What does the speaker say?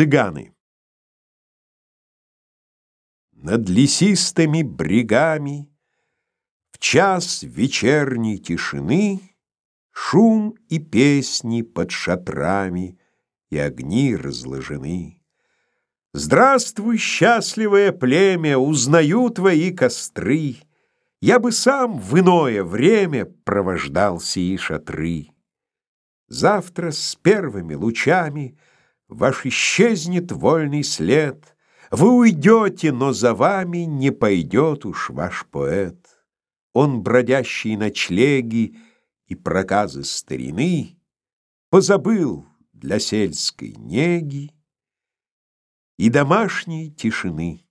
Цыганы Над лесистыми брегами В час вечерней тишины Шум и песни под шатрами И огни разложены. Здравствуй, счастливое племя, Узнаю твои костры. Я бы сам в иное время Провождал сии шатры. Завтра с первыми лучами Ваш исчезнет вольный след, Вы уйдете, но за вами Не пойдет уж ваш поэт. Он бродящие ночлеги И проказы старины Позабыл для сельской неги И домашней тишины.